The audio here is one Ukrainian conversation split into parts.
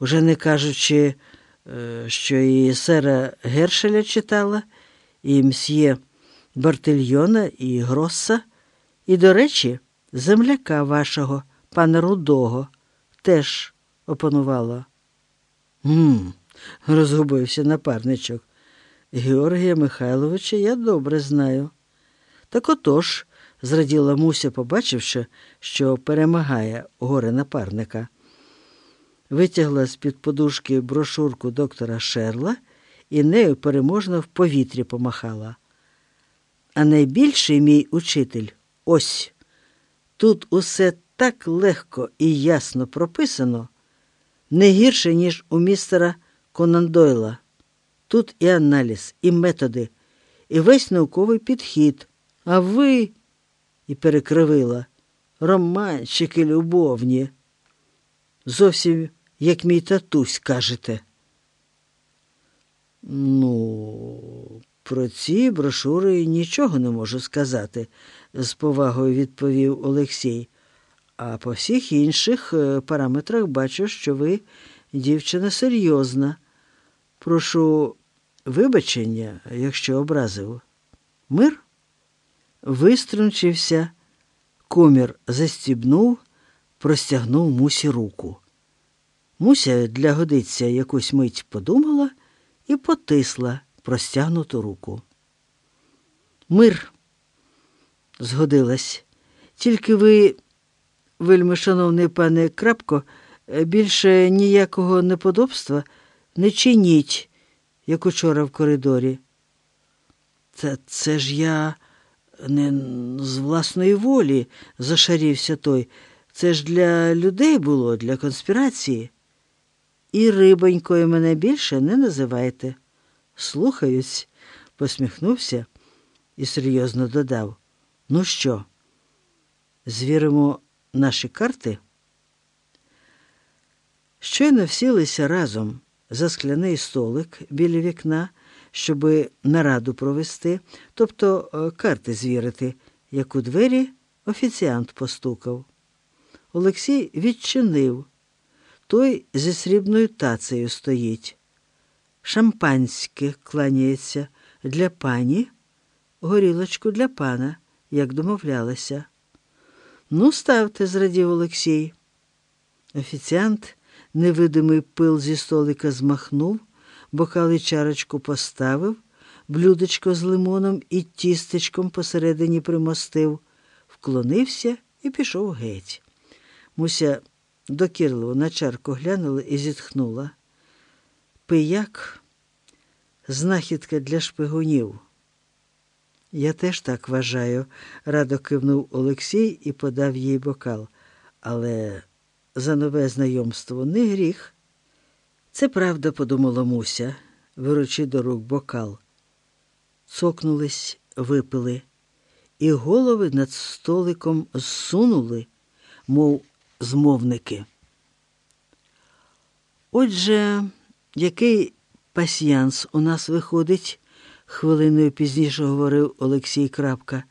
уже не кажучи, е, що і сера Гершеля читала, і мсьє Бартильйона, і Гросса, і, до речі, земляка вашого, пана Рудого, теж опанувала. Гм, розгубився напарничок. Георгія Михайловича я добре знаю. Так отож, зраділа Муся, побачивши, що перемагає горе напарника. Витягла з-під подушки брошурку доктора Шерла і нею переможно в повітрі помахала. А найбільший мій учитель ось. Тут усе так легко і ясно прописано, не гірше, ніж у містера Конан Дойла. Тут і аналіз, і методи, і весь науковий підхід. А ви і перекривила романчики любовні. Зовсім як мій татусь кажете. Ну, про ці брошури нічого не можу сказати, з повагою відповів Олексій. А по всіх інших е, параметрах бачу, що ви дівчина серйозна. Прошу вибачення, якщо образив. Мир? Виструнчився, комір застібнув, простягнув мусі руку. Муся для годиться якусь мить подумала і потисла простягнуту руку. Мир, згодилась, тільки ви, вельми шановний пане Крапко, більше ніякого неподобства не чиніть, як учора в коридорі. Та це ж я не з власної волі, зашарівся той. Це ж для людей було, для конспірації. І рибонькою мене більше не називайте. Слухаюсь, посміхнувся і серйозно додав. Ну що, звіримо наші карти? Щойно всілися разом за скляний столик біля вікна, щоби нараду провести, тобто е, карти звірити, як у двері офіціант постукав. Олексій відчинив. Той зі срібною тацею стоїть. Шампанське кланяється для пані, горілочку для пана, як домовлялися. Ну, ставте, зрадів Олексій. Офіціант невидимий пил зі столика змахнув, бокали чарочку поставив, блюдечко з лимоном і тістечком посередині примостив, вклонився і пішов геть. Муся докірливо на чарку глянула і зітхнула. Пияк знахідка для шпигунів. Я теж так вважаю, радо кивнув Олексій і подав їй бокал. Але за нове знайомство не гріх. Це правда, подумала Муся, беручи до рук бокал. Цокнулись, випили, і голови над столиком зсунули, мов змовники. Отже, який пасьянс у нас виходить, хвилиною пізніше говорив Олексій Крапка.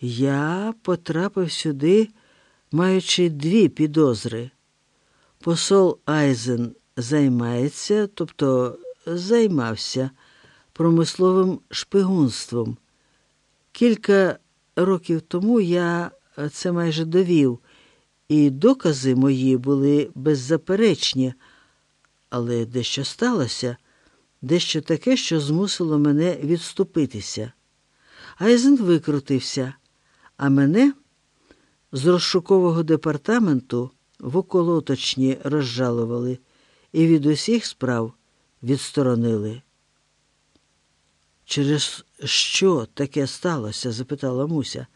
Я потрапив сюди, маючи дві підозри. Посол Айзен займається, тобто займався промисловим шпигунством. Кілька років тому я це майже довів, і докази мої були беззаперечні, але дещо сталося, дещо таке, що змусило мене відступитися. Айзен викрутився, а мене з розшукового департаменту в околоточні розжалували і від усіх справ відсторонили. Через що таке сталося? запитала Муся.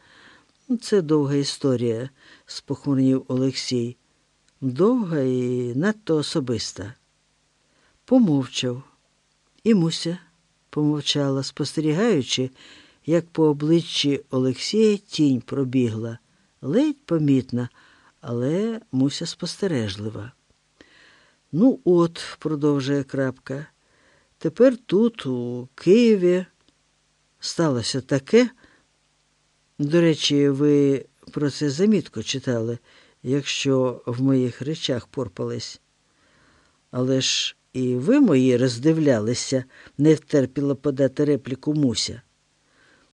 Це довга історія, спохмурнів Олексій. Довга і надто особиста. Помовчав, і Муся помовчала, спостерігаючи, як по обличчі Олексія тінь пробігла, ледь помітна, але Муся спостережлива. Ну, от, продовжує крапка, тепер тут, у Києві, сталося таке. До речі, ви про це замітко читали, якщо в моїх речах порпались. Але ж і ви мої роздивлялися, не втерпіла подати репліку Муся.